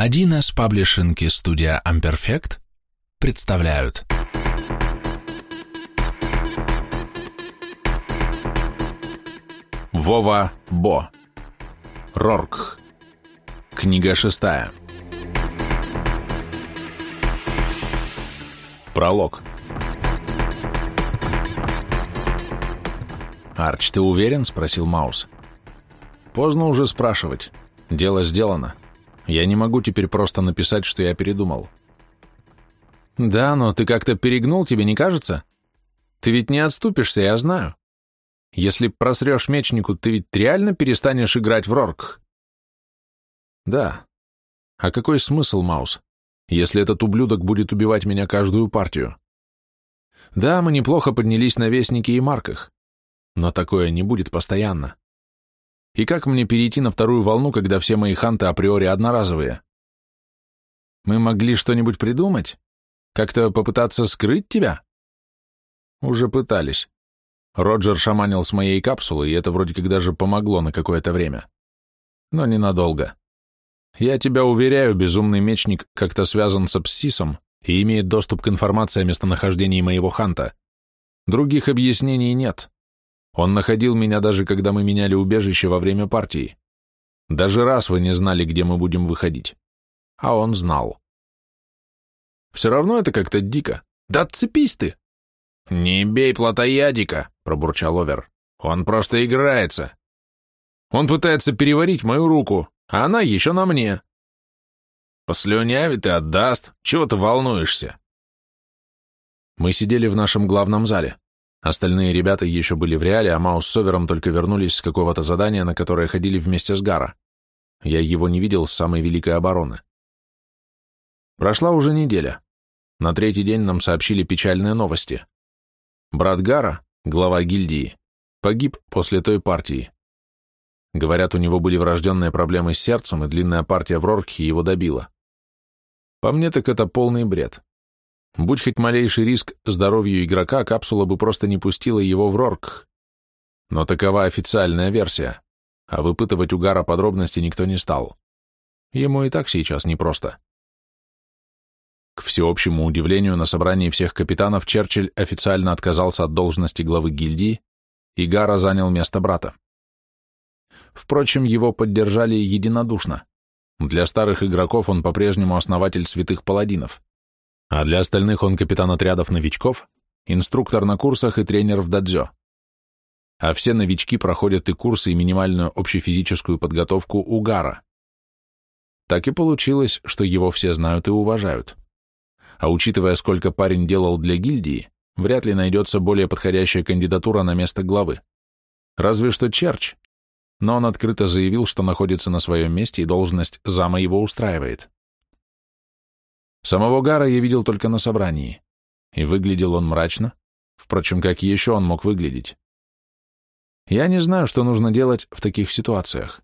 1С паблишинг и студия Amperfect представляют Вова Бо Рорк Книга шестая Пролог «Арч, ты уверен?» — спросил Маус. «Поздно уже спрашивать. Дело сделано. Я не могу теперь просто написать, что я передумал. Да, но ты как-то перегнул, тебе не кажется? Ты ведь не отступишься, я знаю. Если просрешь мечнику, ты ведь реально перестанешь играть в Рорк? Да. А какой смысл, Маус, если этот ублюдок будет убивать меня каждую партию? Да, мы неплохо поднялись на Вестнике и Марках, но такое не будет постоянно. И как мне перейти на вторую волну, когда все мои ханты априори одноразовые? Мы могли что-нибудь придумать? Как-то попытаться скрыть тебя? Уже пытались. Роджер шаманил с моей капсулы, и это вроде как даже помогло на какое-то время. Но ненадолго. Я тебя уверяю, безумный мечник как-то связан с Апсисом и имеет доступ к информации о местонахождении моего ханта. Других объяснений нет. Он находил меня даже когда мы меняли убежище во время партии. Даже раз вы не знали, где мы будем выходить. А он знал. Все равно это как-то дико. Да отцепись ты! Не бей плотоядика, пробурчал Овер. Он просто играется. Он пытается переварить мою руку, а она еще на мне. Послюнявит и отдаст. Чего ты волнуешься? Мы сидели в нашем главном зале. Остальные ребята еще были в реале, а Маус с Совером только вернулись с какого-то задания, на которое ходили вместе с Гара. Я его не видел с самой Великой обороны. Прошла уже неделя. На третий день нам сообщили печальные новости. Брат Гара, глава гильдии, погиб после той партии. Говорят, у него были врожденные проблемы с сердцем, и длинная партия в Роркхе его добила. По мне так это полный бред. Будь хоть малейший риск здоровью игрока, капсула бы просто не пустила его в Рорк. Но такова официальная версия, а выпытывать у Гара подробности никто не стал. Ему и так сейчас непросто. К всеобщему удивлению, на собрании всех капитанов Черчилль официально отказался от должности главы гильдии, и Гара занял место брата. Впрочем, его поддержали единодушно. Для старых игроков он по-прежнему основатель святых паладинов а для остальных он капитан отрядов новичков, инструктор на курсах и тренер в дадзё. А все новички проходят и курсы, и минимальную общефизическую подготовку у Гара. Так и получилось, что его все знают и уважают. А учитывая, сколько парень делал для гильдии, вряд ли найдется более подходящая кандидатура на место главы. Разве что Черч, но он открыто заявил, что находится на своем месте и должность зама его устраивает. Самого Гара я видел только на собрании, и выглядел он мрачно, впрочем, как еще он мог выглядеть. Я не знаю, что нужно делать в таких ситуациях,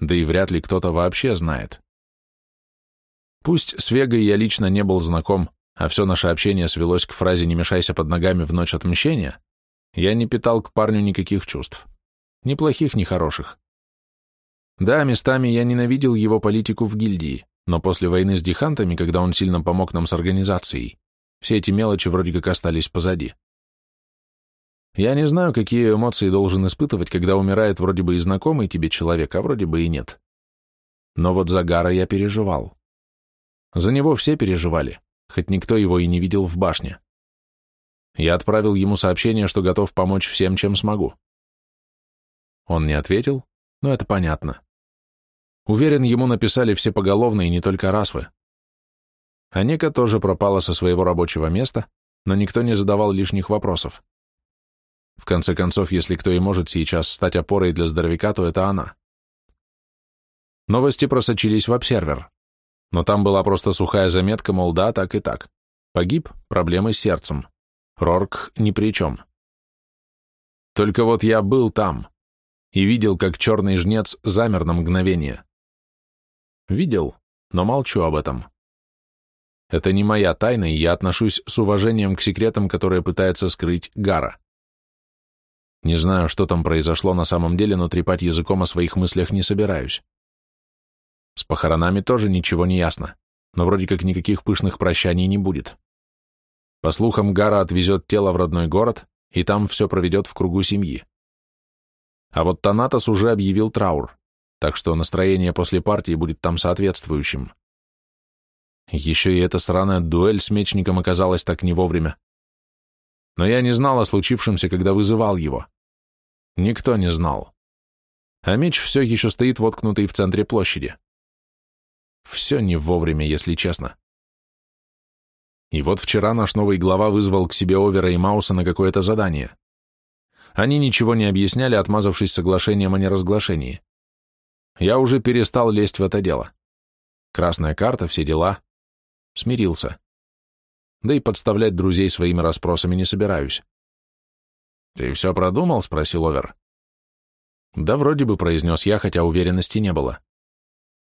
да и вряд ли кто-то вообще знает. Пусть с Вегой я лично не был знаком, а все наше общение свелось к фразе «не мешайся под ногами в ночь отмщения», я не питал к парню никаких чувств. Ни плохих, ни хороших. Да, местами я ненавидел его политику в гильдии но после войны с дихантами, когда он сильно помог нам с организацией, все эти мелочи вроде как остались позади. Я не знаю, какие эмоции должен испытывать, когда умирает вроде бы и знакомый тебе человек, а вроде бы и нет. Но вот за Гара я переживал. За него все переживали, хоть никто его и не видел в башне. Я отправил ему сообщение, что готов помочь всем, чем смогу. Он не ответил, но это понятно. Уверен, ему написали все поголовные, не только Расвы. Анека тоже пропала со своего рабочего места, но никто не задавал лишних вопросов. В конце концов, если кто и может сейчас стать опорой для здоровяка, то это она. Новости просочились в обсервер, но там была просто сухая заметка, мол, да, так и так. Погиб, проблемы с сердцем. Рорк ни при чем. Только вот я был там и видел, как черный жнец замер на мгновение. Видел, но молчу об этом. Это не моя тайна, и я отношусь с уважением к секретам, которые пытается скрыть Гара. Не знаю, что там произошло на самом деле, но трепать языком о своих мыслях не собираюсь. С похоронами тоже ничего не ясно, но вроде как никаких пышных прощаний не будет. По слухам, Гара отвезет тело в родной город, и там все проведет в кругу семьи. А вот Танатос уже объявил траур, так что настроение после партии будет там соответствующим. Еще и эта сраная дуэль с мечником оказалась так не вовремя. Но я не знал о случившемся, когда вызывал его. Никто не знал. А меч все еще стоит воткнутый в центре площади. Все не вовремя, если честно. И вот вчера наш новый глава вызвал к себе Овера и Мауса на какое-то задание. Они ничего не объясняли, отмазавшись соглашением о неразглашении. Я уже перестал лезть в это дело. Красная карта, все дела. Смирился. Да и подставлять друзей своими расспросами не собираюсь. «Ты все продумал?» — спросил Овер. «Да вроде бы», — произнес я, хотя уверенности не было.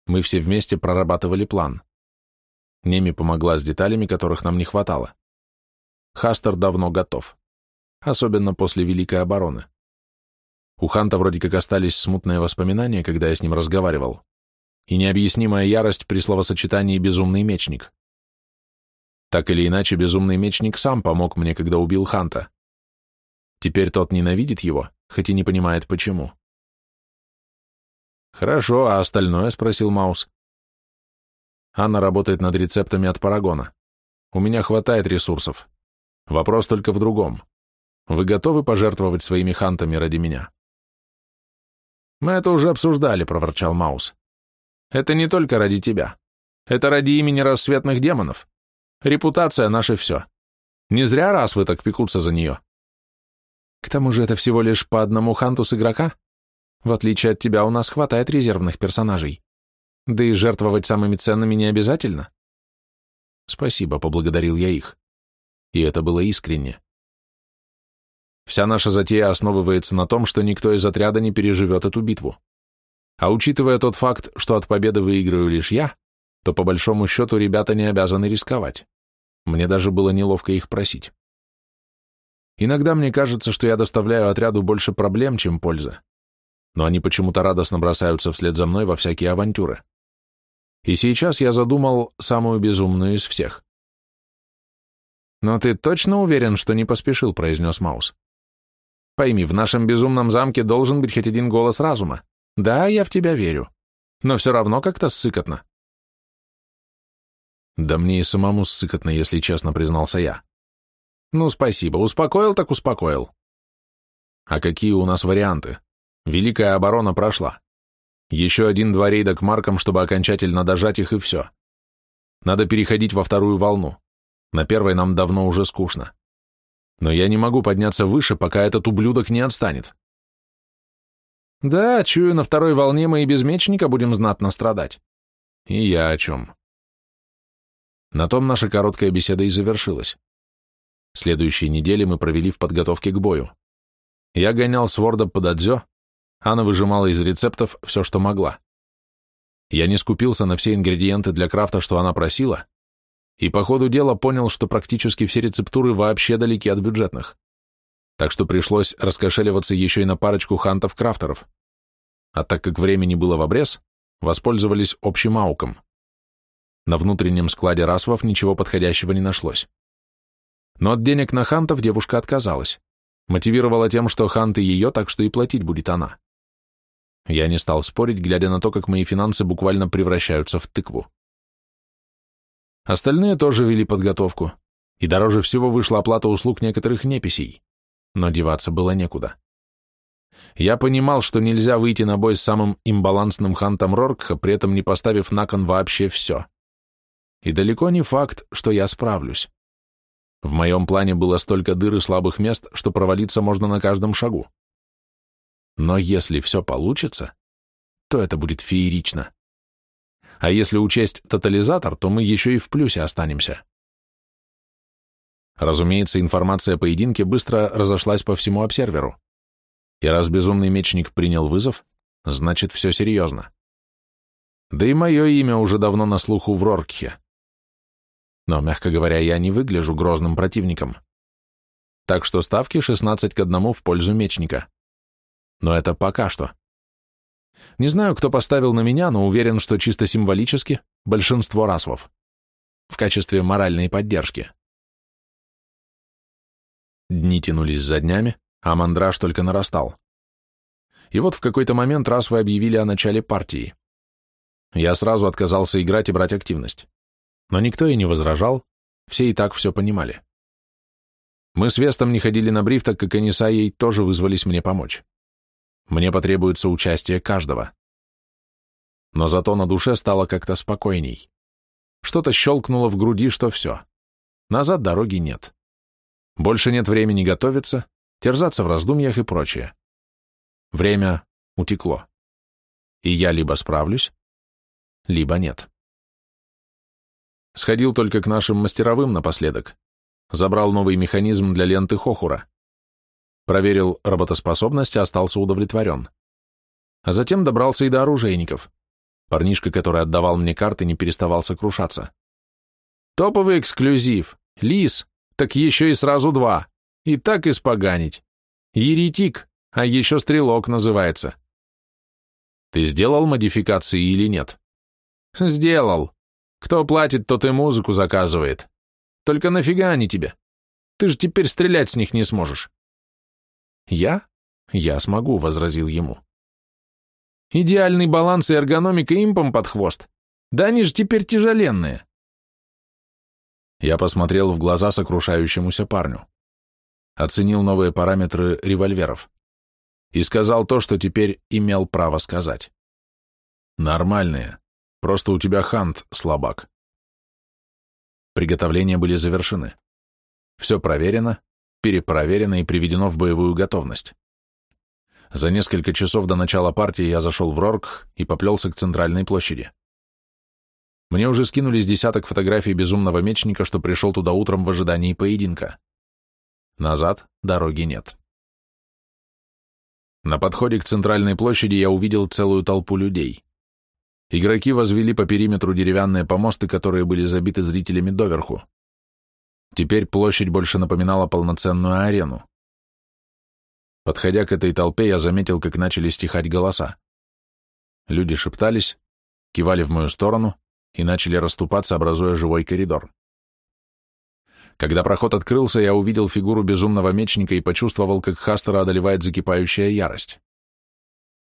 Мы все вместе прорабатывали план. Неми помогла с деталями, которых нам не хватало. Хастер давно готов. Особенно после Великой обороны. У Ханта вроде как остались смутные воспоминания, когда я с ним разговаривал, и необъяснимая ярость при словосочетании «безумный мечник». Так или иначе, безумный мечник сам помог мне, когда убил Ханта. Теперь тот ненавидит его, хоть и не понимает, почему. «Хорошо, а остальное?» — спросил Маус. Анна работает над рецептами от Парагона. У меня хватает ресурсов. Вопрос только в другом. Вы готовы пожертвовать своими хантами ради меня? Мы это уже обсуждали, проворчал Маус. Это не только ради тебя. Это ради имени рассветных демонов. Репутация наше все. Не зря раз вы так пекутся за нее. К тому же это всего лишь по одному ханту с игрока. В отличие от тебя, у нас хватает резервных персонажей. Да и жертвовать самыми ценными не обязательно. Спасибо, поблагодарил я их. И это было искренне. Вся наша затея основывается на том, что никто из отряда не переживет эту битву. А учитывая тот факт, что от победы выиграю лишь я, то по большому счету ребята не обязаны рисковать. Мне даже было неловко их просить. Иногда мне кажется, что я доставляю отряду больше проблем, чем пользы но они почему-то радостно бросаются вслед за мной во всякие авантюры. И сейчас я задумал самую безумную из всех. «Но ты точно уверен, что не поспешил?» — произнес Маус. «Пойми, в нашем безумном замке должен быть хоть один голос разума. Да, я в тебя верю, но все равно как-то ссыкотно». «Да мне и самому ссыкотно, если честно признался я». «Ну, спасибо, успокоил так успокоил». «А какие у нас варианты?» Великая оборона прошла. Еще один-два рейда к маркам, чтобы окончательно дожать их, и все. Надо переходить во вторую волну. На первой нам давно уже скучно. Но я не могу подняться выше, пока этот ублюдок не отстанет. Да, чую, на второй волне мы и без мечника будем знатно страдать. И я о чем. На том наша короткая беседа и завершилась. Следующие недели мы провели в подготовке к бою. Я гонял с Ворда под Адзё, Анна выжимала из рецептов все, что могла. Я не скупился на все ингредиенты для крафта, что она просила, и по ходу дела понял, что практически все рецептуры вообще далеки от бюджетных. Так что пришлось раскошеливаться еще и на парочку хантов-крафтеров. А так как времени было в обрез, воспользовались общим ауком. На внутреннем складе расвов ничего подходящего не нашлось. Но от денег на хантов девушка отказалась. Мотивировала тем, что ханты ее, так что и платить будет она. Я не стал спорить, глядя на то, как мои финансы буквально превращаются в тыкву. Остальные тоже вели подготовку, и дороже всего вышла оплата услуг некоторых неписей, но деваться было некуда. Я понимал, что нельзя выйти на бой с самым имбалансным хантом Роркха, при этом не поставив на кон вообще все. И далеко не факт, что я справлюсь. В моем плане было столько дыр и слабых мест, что провалиться можно на каждом шагу. Но если все получится, то это будет феерично. А если учесть тотализатор, то мы еще и в плюсе останемся. Разумеется, информация о поединке быстро разошлась по всему обсерверу. И раз безумный мечник принял вызов, значит, все серьезно. Да и мое имя уже давно на слуху в Роркхе. Но, мягко говоря, я не выгляжу грозным противником. Так что ставки 16 к 1 в пользу мечника. Но это пока что. Не знаю, кто поставил на меня, но уверен, что чисто символически большинство расвов. В качестве моральной поддержки. Дни тянулись за днями, а мандраж только нарастал. И вот в какой-то момент расвы объявили о начале партии. Я сразу отказался играть и брать активность. Но никто и не возражал, все и так все понимали. Мы с Вестом не ходили на бриф, так как они с Айей тоже вызвались мне помочь. Мне потребуется участие каждого. Но зато на душе стало как-то спокойней. Что-то щелкнуло в груди, что все. Назад дороги нет. Больше нет времени готовиться, терзаться в раздумьях и прочее. Время утекло. И я либо справлюсь, либо нет. Сходил только к нашим мастеровым напоследок. Забрал новый механизм для ленты Хохура. Проверил работоспособность и остался удовлетворен. А затем добрался и до оружейников. Парнишка, который отдавал мне карты, не переставал сокрушаться. «Топовый эксклюзив! Лис! Так еще и сразу два! И так испоганить! Еретик, а еще стрелок называется!» «Ты сделал модификации или нет?» «Сделал! Кто платит, тот и музыку заказывает. Только нафига они тебе? Ты же теперь стрелять с них не сможешь. Я? Я смогу, возразил ему. Идеальный баланс и эргономика импом под хвост. Да они же теперь тяжеленные. Я посмотрел в глаза сокрушающемуся парню. Оценил новые параметры револьверов. И сказал то, что теперь имел право сказать. Нормальные. Просто у тебя хант слабак. Приготовления были завершены. Все проверено, перепроверено и приведено в боевую готовность. За несколько часов до начала партии я зашел в Рорк и поплелся к центральной площади. Мне уже скинулись десяток фотографий безумного мечника, что пришел туда утром в ожидании поединка. Назад дороги нет. На подходе к центральной площади я увидел целую толпу людей. Игроки возвели по периметру деревянные помосты, которые были забиты зрителями доверху. Теперь площадь больше напоминала полноценную арену. Подходя к этой толпе, я заметил, как начали стихать голоса. Люди шептались, кивали в мою сторону и начали расступаться, образуя живой коридор. Когда проход открылся, я увидел фигуру безумного мечника и почувствовал, как Хастера одолевает закипающая ярость.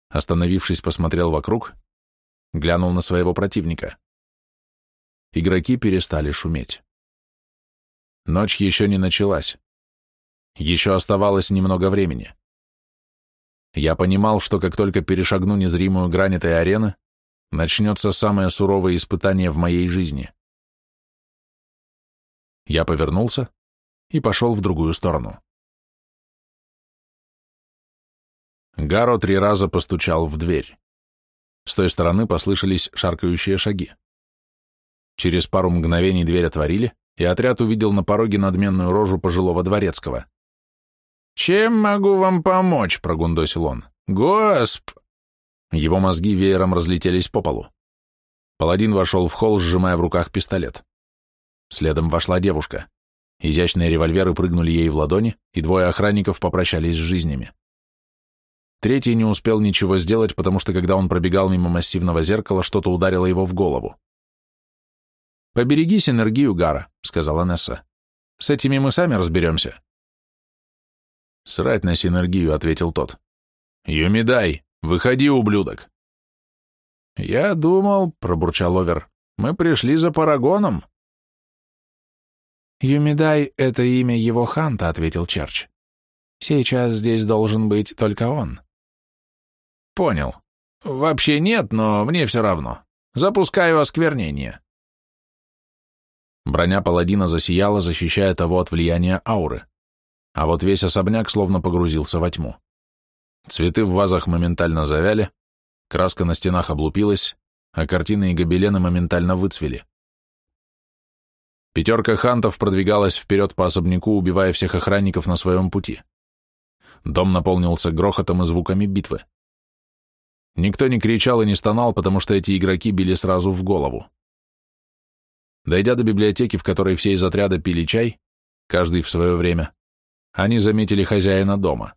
Остановившись, посмотрел вокруг глянул на своего противника. Игроки перестали шуметь. Ночь еще не началась. Еще оставалось немного времени. Я понимал, что как только перешагну незримую грань этой арены, начнется самое суровое испытание в моей жизни. Я повернулся и пошел в другую сторону. Гаро три раза постучал в дверь. С той стороны послышались шаркающие шаги. Через пару мгновений дверь отворили, и отряд увидел на пороге надменную рожу пожилого дворецкого. «Чем могу вам помочь?» — прогундосил он. «Госп...» Его мозги веером разлетелись по полу. Паладин вошел в холл, сжимая в руках пистолет. Следом вошла девушка. Изящные револьверы прыгнули ей в ладони, и двое охранников попрощались с жизнями. Третий не успел ничего сделать, потому что когда он пробегал мимо массивного зеркала, что-то ударило его в голову. «Побереги синергию, Гара», — сказала Несса. «С этими мы сами разберемся». «Срать на синергию», — ответил тот. «Юмидай, выходи, ублюдок!» «Я думал», — пробурчал Овер, — «мы пришли за Парагоном». «Юмидай — это имя его ханта», — ответил Черч. «Сейчас здесь должен быть только он». Понял. Вообще нет, но мне все равно. Запускаю осквернение. Броня паладина засияла, защищая того от влияния ауры. А вот весь особняк словно погрузился во тьму. Цветы в вазах моментально завяли, краска на стенах облупилась, а картины и гобелены моментально выцвели. Пятерка хантов продвигалась вперед по особняку, убивая всех охранников на своем пути. Дом наполнился грохотом и звуками битвы. Никто не кричал и не стонал, потому что эти игроки били сразу в голову. Дойдя до библиотеки, в которой все из отряда пили чай, каждый в свое время, они заметили хозяина дома.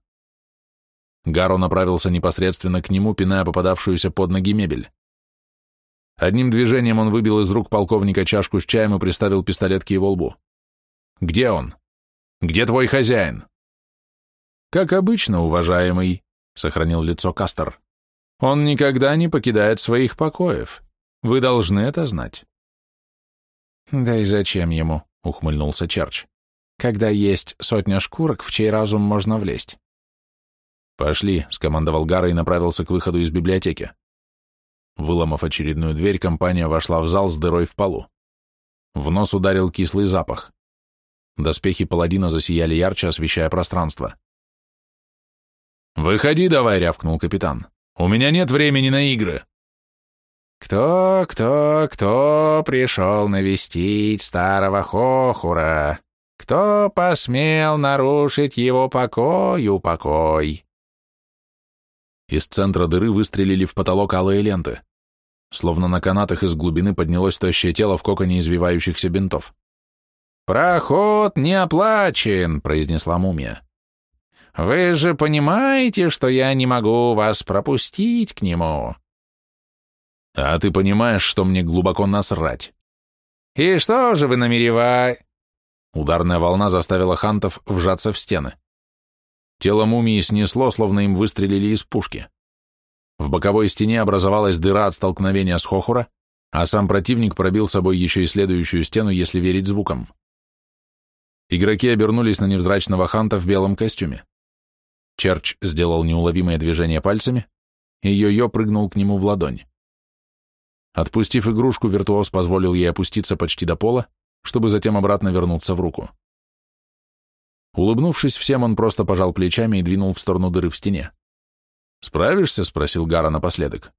Гаро направился непосредственно к нему, пиная попадавшуюся под ноги мебель. Одним движением он выбил из рук полковника чашку с чаем и приставил пистолет к его лбу. «Где он? Где твой хозяин?» «Как обычно, уважаемый», — сохранил лицо Кастер. «Он никогда не покидает своих покоев. Вы должны это знать». «Да и зачем ему?» — ухмыльнулся Черч. «Когда есть сотня шкурок, в чей разум можно влезть?» «Пошли», — скомандовал Гара и направился к выходу из библиотеки. Выломав очередную дверь, компания вошла в зал с дырой в полу. В нос ударил кислый запах. Доспехи паладина засияли ярче, освещая пространство. «Выходи давай», — рявкнул капитан. «У меня нет времени на игры». «Кто, кто, кто пришел навестить старого Хохура? Кто посмел нарушить его покой?» Из центра дыры выстрелили в потолок алые ленты. Словно на канатах из глубины поднялось тощее тело в коконе извивающихся бинтов. «Проход не оплачен», — произнесла мумия. «Вы же понимаете, что я не могу вас пропустить к нему?» «А ты понимаешь, что мне глубоко насрать?» «И что же вы намереваете?» Ударная волна заставила хантов вжаться в стены. Тело мумии снесло, словно им выстрелили из пушки. В боковой стене образовалась дыра от столкновения с Хохура, а сам противник пробил собой еще и следующую стену, если верить звукам. Игроки обернулись на невзрачного ханта в белом костюме. Черч сделал неуловимое движение пальцами, и Йо-Йо прыгнул к нему в ладонь. Отпустив игрушку, виртуоз позволил ей опуститься почти до пола, чтобы затем обратно вернуться в руку. Улыбнувшись всем, он просто пожал плечами и двинул в сторону дыры в стене. «Справишься?» — спросил Гара напоследок.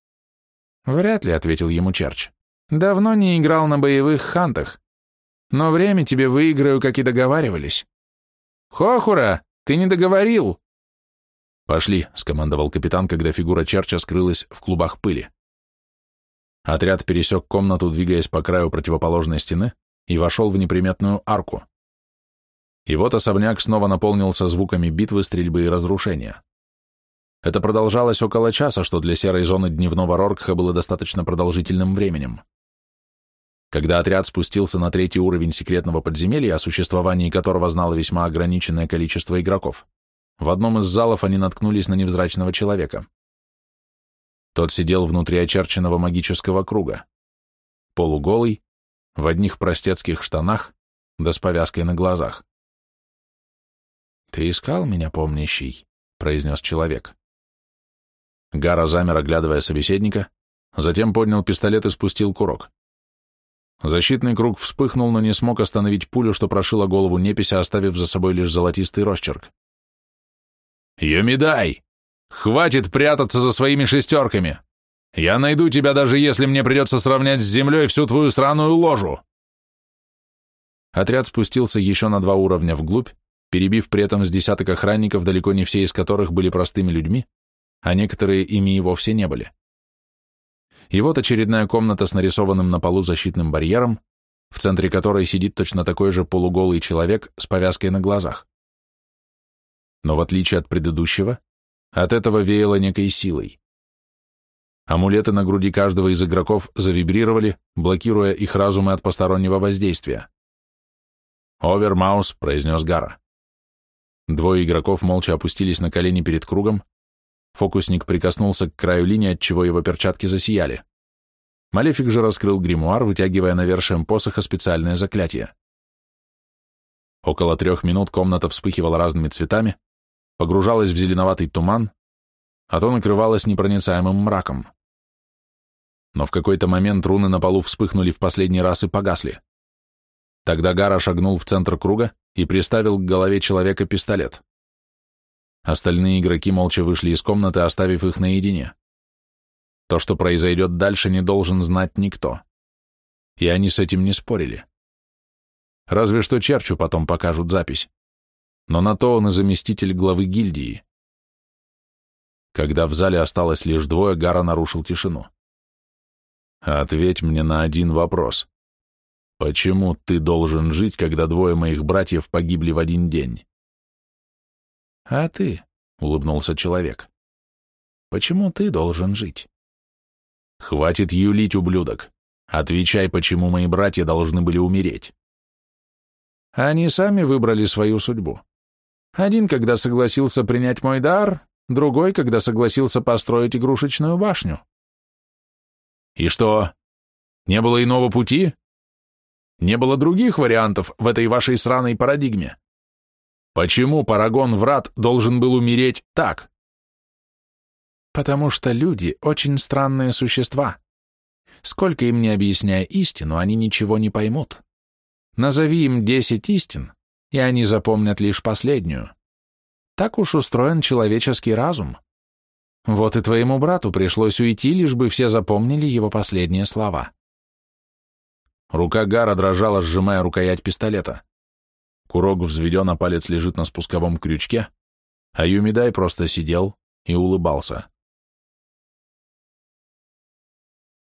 «Вряд ли», — ответил ему Черч. «Давно не играл на боевых хантах. Но время тебе выиграю, как и договаривались. Хохура, ты не договорил!» «Пошли», — скомандовал капитан, когда фигура Черча скрылась в клубах пыли. Отряд пересек комнату, двигаясь по краю противоположной стены, и вошел в неприметную арку. И вот особняк снова наполнился звуками битвы, стрельбы и разрушения. Это продолжалось около часа, что для серой зоны дневного Роркха было достаточно продолжительным временем. Когда отряд спустился на третий уровень секретного подземелья, о существовании которого знало весьма ограниченное количество игроков, в одном из залов они наткнулись на невзрачного человека. Тот сидел внутри очерченного магического круга. Полуголый, в одних простецких штанах, да с повязкой на глазах. «Ты искал меня, помнящий?» — произнес человек. Гара замер, оглядывая собеседника, затем поднял пистолет и спустил курок. Защитный круг вспыхнул, но не смог остановить пулю, что прошила голову непися, оставив за собой лишь золотистый росчерк. «Юмидай! Хватит прятаться за своими шестерками! Я найду тебя, даже если мне придется сравнять с землей всю твою сраную ложу!» Отряд спустился еще на два уровня вглубь, перебив при этом с десяток охранников, далеко не все из которых были простыми людьми, а некоторые ими и вовсе не были. И вот очередная комната с нарисованным на полу защитным барьером, в центре которой сидит точно такой же полуголый человек с повязкой на глазах. Но в отличие от предыдущего, от этого веяло некой силой. Амулеты на груди каждого из игроков завибрировали, блокируя их разумы от постороннего воздействия. «Овермаус», — произнес Гара. Двое игроков молча опустились на колени перед кругом. Фокусник прикоснулся к краю линии, отчего его перчатки засияли. Малефик же раскрыл гримуар, вытягивая навершием посоха специальное заклятие. Около трех минут комната вспыхивала разными цветами, погружалась в зеленоватый туман, а то накрывалась непроницаемым мраком. Но в какой-то момент руны на полу вспыхнули в последний раз и погасли. Тогда Гара шагнул в центр круга и приставил к голове человека пистолет. Остальные игроки молча вышли из комнаты, оставив их наедине. То, что произойдет дальше, не должен знать никто. И они с этим не спорили. Разве что Черчу потом покажут запись. Но на то он и заместитель главы гильдии. Когда в зале осталось лишь двое, Гара нарушил тишину. «Ответь мне на один вопрос. Почему ты должен жить, когда двое моих братьев погибли в один день? А ты, — улыбнулся человек, Почему ты должен жить? Хватит юлить, ублюдок. Отвечай, почему мои братья должны были умереть. Они сами выбрали свою судьбу. Один, когда согласился принять мой дар, другой, когда согласился построить игрушечную башню. И что? Не было иного пути? Не было других вариантов в этой вашей сраной парадигме? Почему Парагон Врат должен был умереть так? Потому что люди — очень странные существа. Сколько им не объясняя истину, они ничего не поймут. Назови им десять истин, и они запомнят лишь последнюю. Так уж устроен человеческий разум. Вот и твоему брату пришлось уйти, лишь бы все запомнили его последние слова. Рука Гара дрожала, сжимая рукоять пистолета. Курок взведен, а палец лежит на спусковом крючке, а Юмидай просто сидел и улыбался.